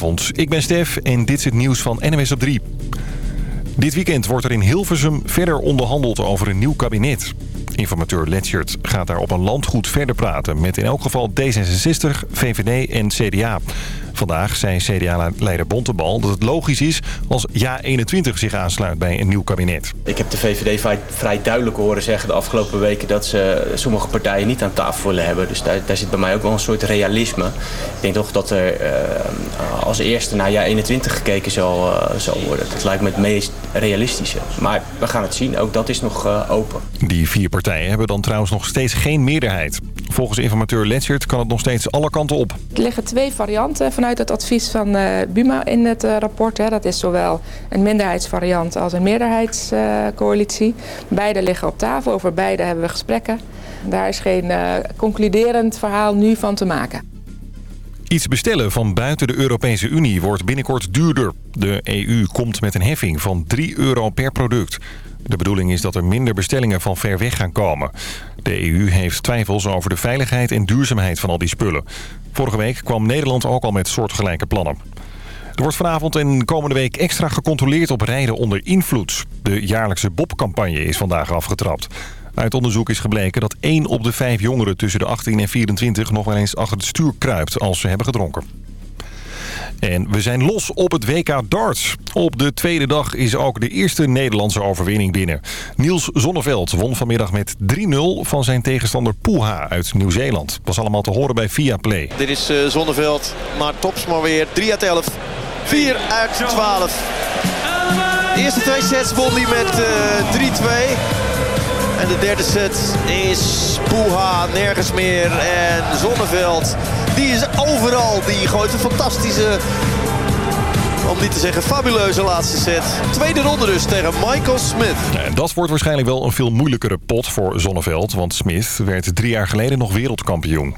Goedenavond, ik ben Stef en dit is het nieuws van NWS op 3. Dit weekend wordt er in Hilversum verder onderhandeld over een nieuw kabinet. Informateur Letchert gaat daar op een landgoed verder praten... met in elk geval D66, VVD en CDA. Vandaag zei CDA-leider Bontebal dat het logisch is als JA21 zich aansluit bij een nieuw kabinet. Ik heb de VVD vrij, duidelijk horen zeggen de afgelopen weken dat ze sommige partijen niet aan tafel willen hebben. Dus daar, daar zit bij mij ook wel een soort realisme. Ik denk toch dat er uh, als eerste naar JA21 gekeken zal, uh, zal worden. Dat lijkt me het meest realistische. Maar we gaan het zien, ook dat is nog uh, open. Die vier partijen hebben dan trouwens nog steeds geen meerderheid. Volgens informateur Letchert kan het nog steeds alle kanten op. Er liggen twee varianten vanuit het advies van uh, Buma in het uh, rapport. Hè. Dat is zowel een minderheidsvariant als een meerderheidscoalitie. Beide liggen op tafel, over beide hebben we gesprekken. Daar is geen concluderend verhaal nu van te maken. Iets bestellen van buiten de Europese Unie wordt binnenkort duurder. De EU komt met een heffing van 3 euro per product. De bedoeling is dat er minder bestellingen van ver weg gaan komen. De EU heeft twijfels over de veiligheid en duurzaamheid van al die spullen. Vorige week kwam Nederland ook al met soortgelijke plannen. Er wordt vanavond en komende week extra gecontroleerd op rijden onder invloed. De jaarlijkse Bob-campagne is vandaag afgetrapt. Uit onderzoek is gebleken dat 1 op de 5 jongeren tussen de 18 en 24 nog wel eens achter het stuur kruipt als ze hebben gedronken. En we zijn los op het WK darts. Op de tweede dag is ook de eerste Nederlandse overwinning binnen. Niels Zonneveld won vanmiddag met 3-0 van zijn tegenstander Poeha uit Nieuw-Zeeland. Was allemaal te horen bij Viaplay. Dit is uh, Zonneveld, maar tops maar weer. 3 uit 11, 4 uit 12. De eerste twee sets won hij met uh, 3-2. En de derde set is Poeha, nergens meer. En Zonneveld die is overal. Die gooit een fantastische, om niet te zeggen fabuleuze laatste set. Tweede ronde dus tegen Michael Smith. En dat wordt waarschijnlijk wel een veel moeilijkere pot voor Zonneveld. Want Smith werd drie jaar geleden nog wereldkampioen.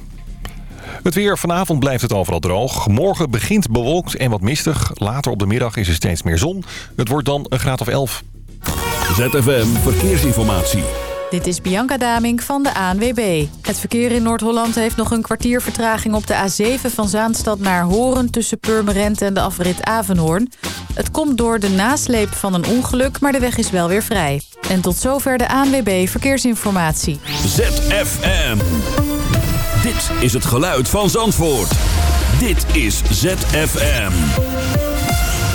Het weer. Vanavond blijft het overal droog. Morgen begint bewolkt en wat mistig. Later op de middag is er steeds meer zon. Het wordt dan een graad of 11. ZFM Verkeersinformatie. Dit is Bianca Daming van de ANWB. Het verkeer in Noord-Holland heeft nog een kwartier vertraging op de A7 van Zaanstad naar Horen tussen Purmerend en de afrit Avenhoorn. Het komt door de nasleep van een ongeluk, maar de weg is wel weer vrij. En tot zover de ANWB Verkeersinformatie. ZFM. Dit is het geluid van Zandvoort. Dit is ZFM.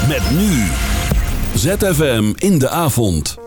Met nu. ZFM in de avond.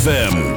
ZFM.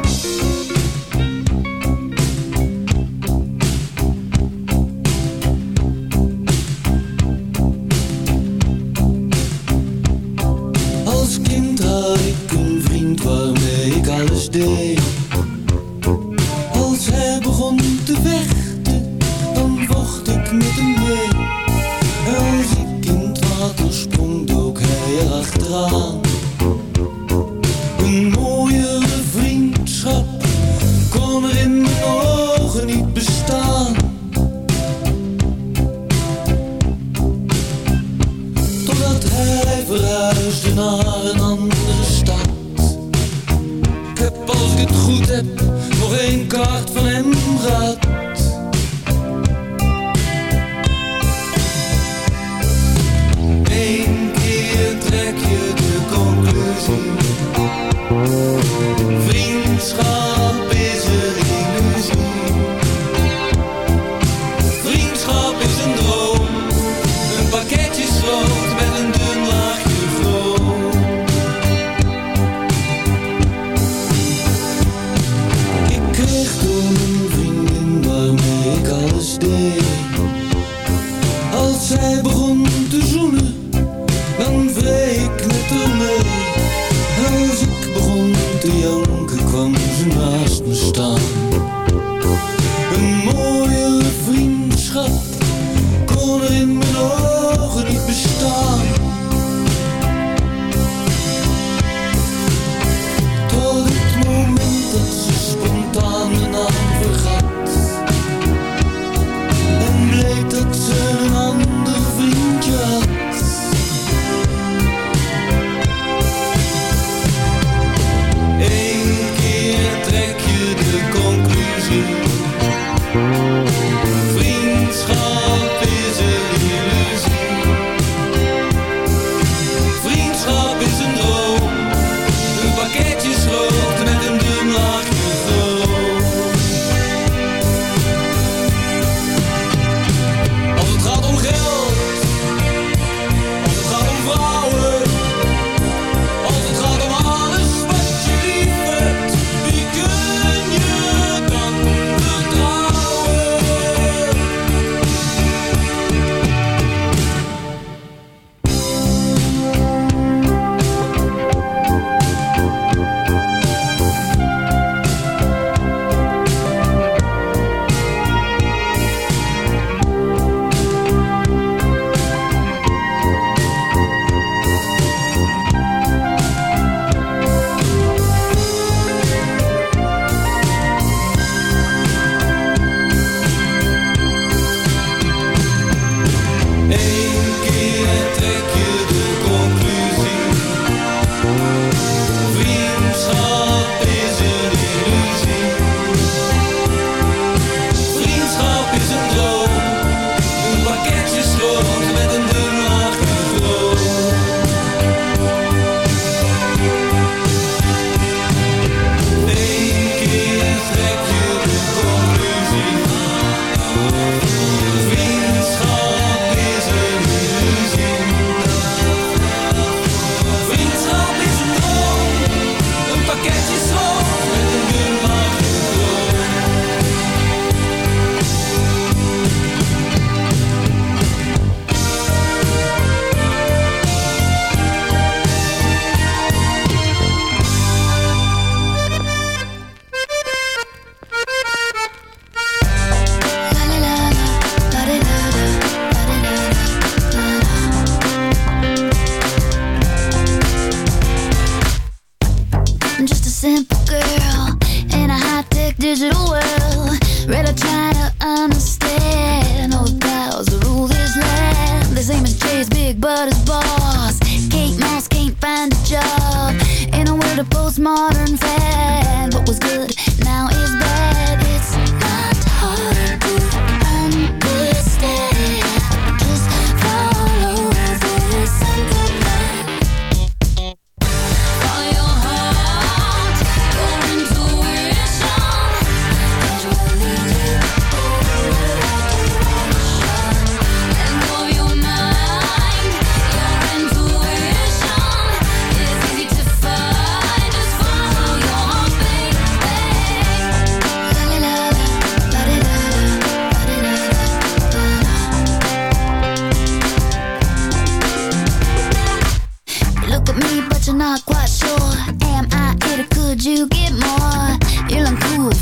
Christmas.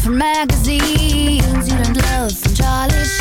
From magazines. You learned love from Charlie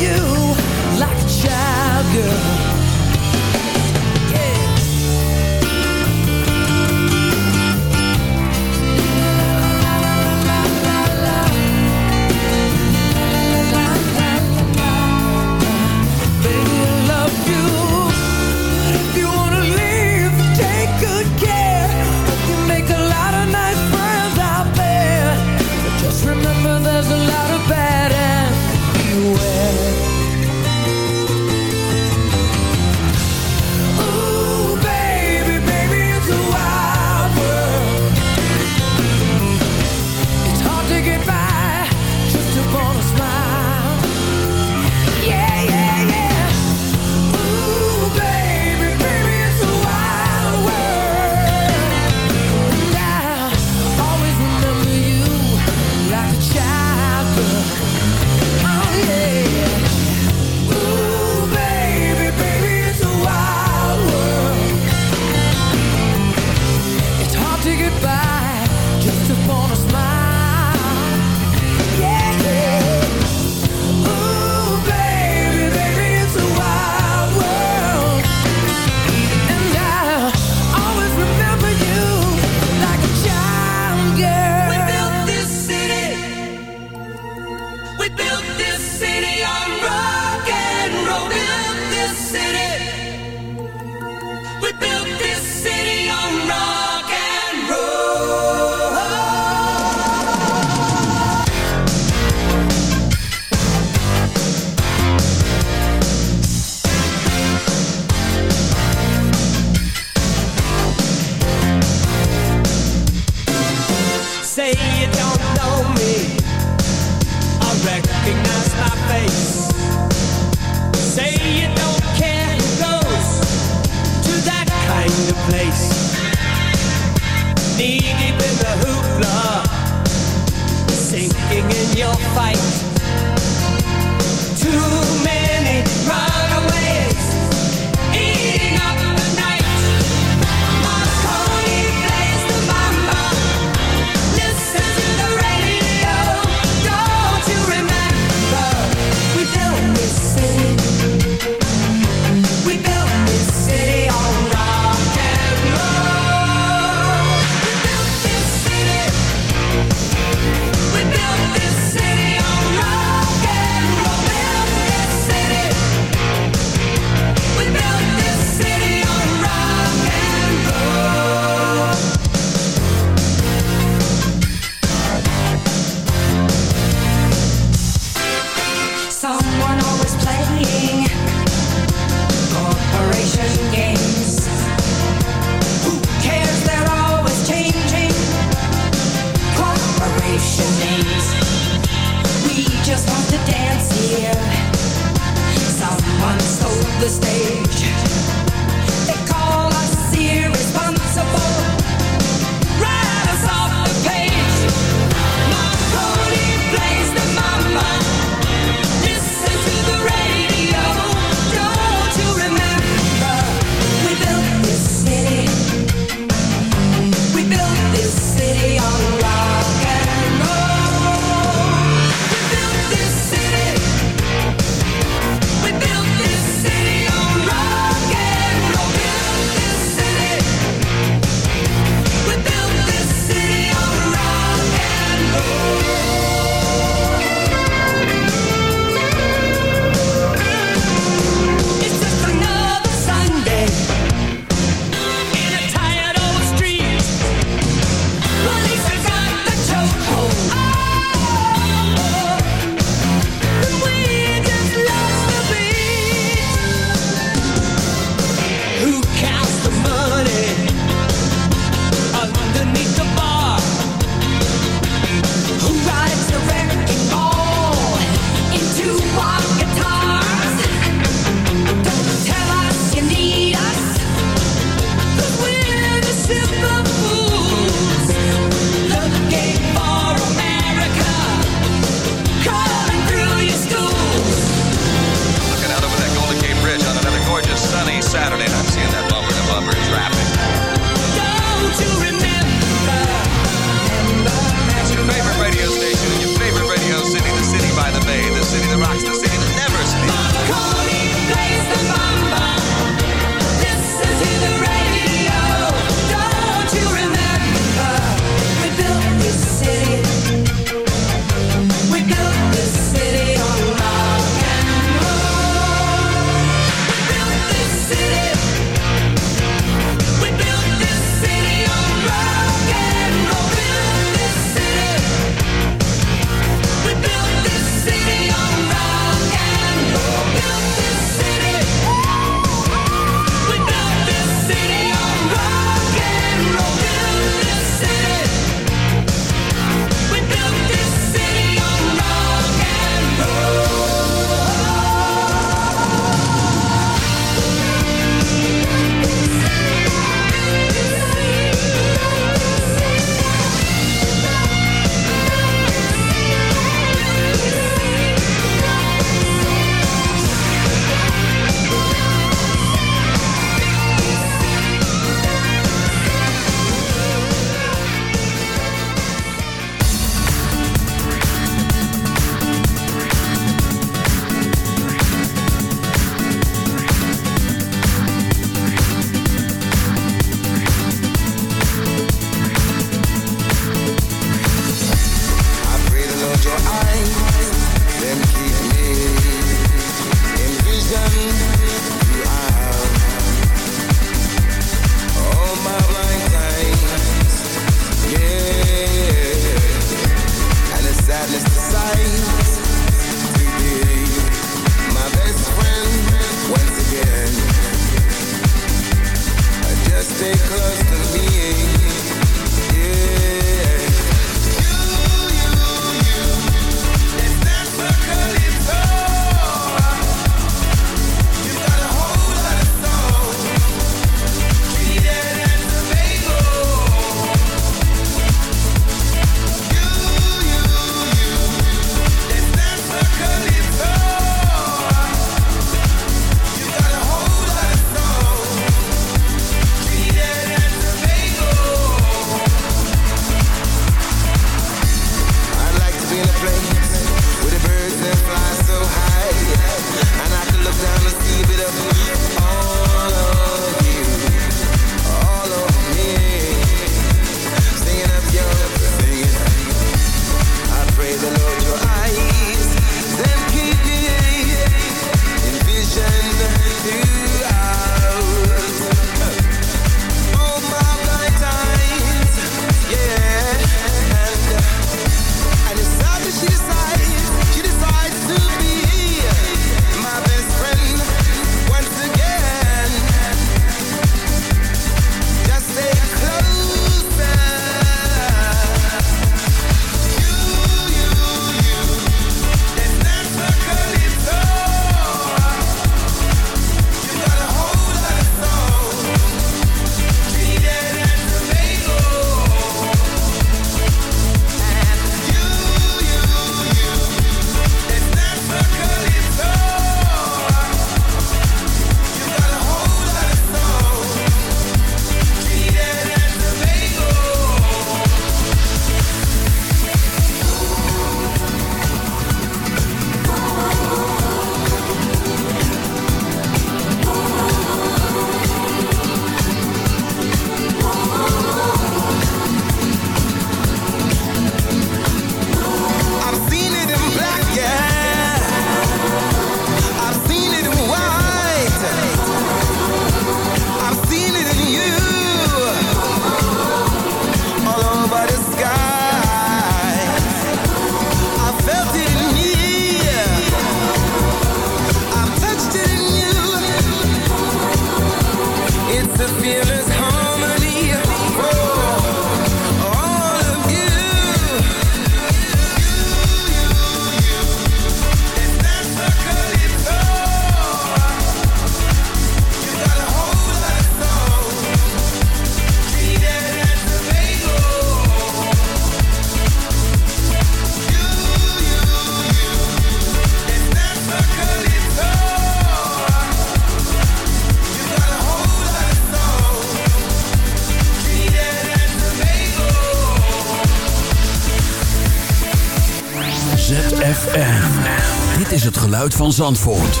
Van Zandvoort.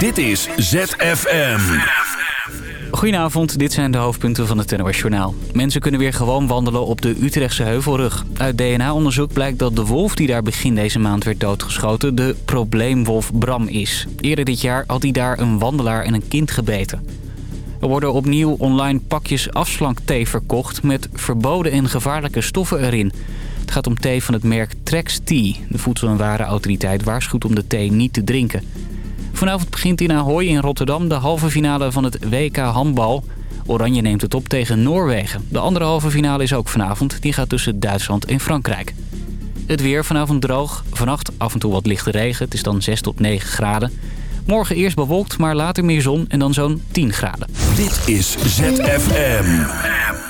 Dit is ZFM. Goedenavond, dit zijn de hoofdpunten van het NOS Journaal. Mensen kunnen weer gewoon wandelen op de Utrechtse Heuvelrug. Uit DNA-onderzoek blijkt dat de wolf die daar begin deze maand werd doodgeschoten... de probleemwolf Bram is. Eerder dit jaar had hij daar een wandelaar en een kind gebeten. Er worden opnieuw online pakjes afslankthee verkocht... met verboden en gevaarlijke stoffen erin. Het gaat om thee van het merk Trex Tea. De Voedsel- en Warenautoriteit waarschuwt om de thee niet te drinken. Vanavond begint in Ahoy in Rotterdam de halve finale van het WK handbal. Oranje neemt het op tegen Noorwegen. De andere halve finale is ook vanavond. Die gaat tussen Duitsland en Frankrijk. Het weer vanavond droog. Vannacht af en toe wat lichte regen. Het is dan 6 tot 9 graden. Morgen eerst bewolkt, maar later meer zon en dan zo'n 10 graden. Dit is ZFM.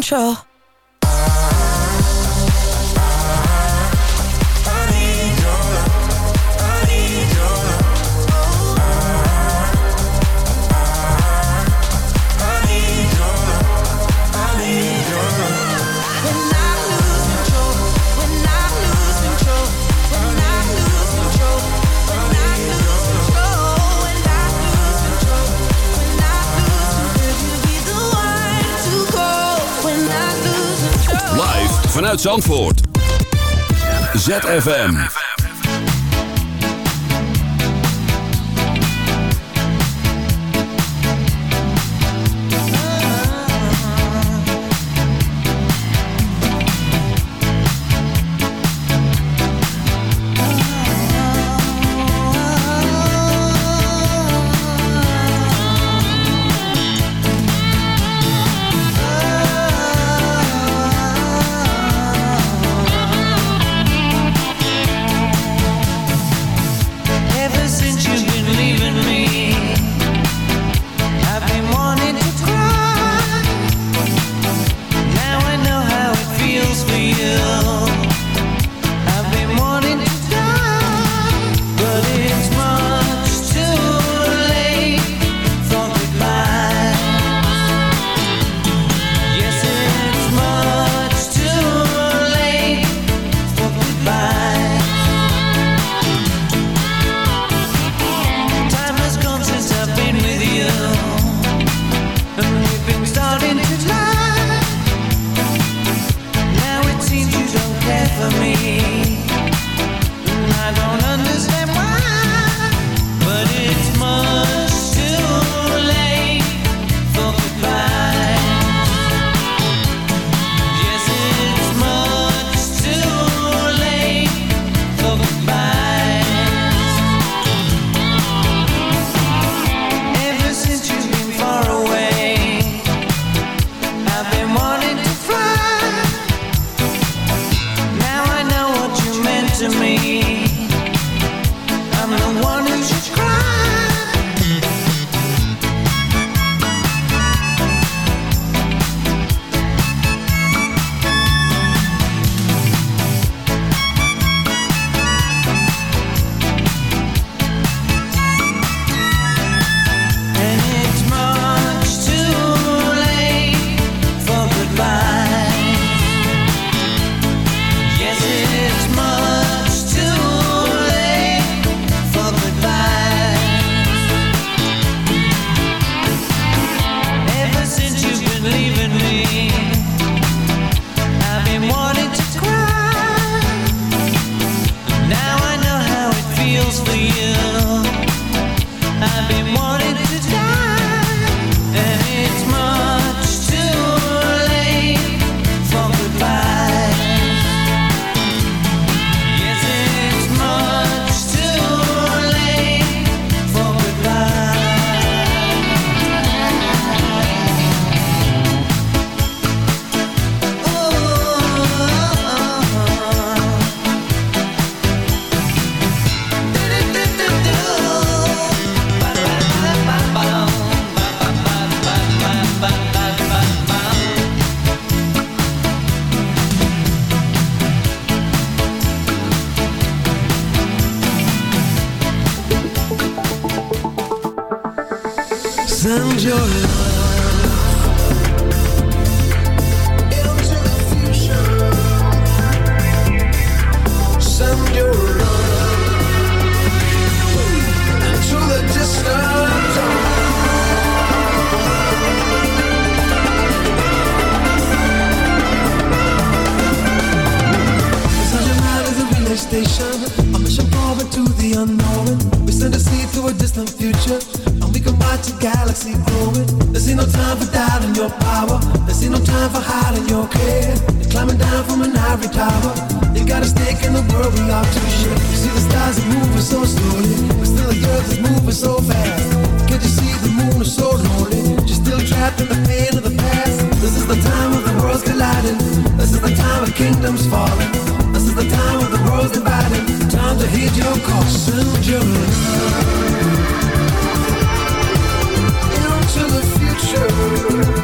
control Zandvoort. ZFM. Doubting your power. This ain't no time for hiding your care. You're climbing down from an ivory tower. You got a stake in the world we are to share. You see the stars are moving so slowly, but still the earth is moving so fast. Can't you see the moon is so lonely? You're still trapped in the pain of the past. This is the time of the worlds colliding. This is the time of kingdoms falling. This is the time of the worlds dividing. Time to heed your. Send your love into the future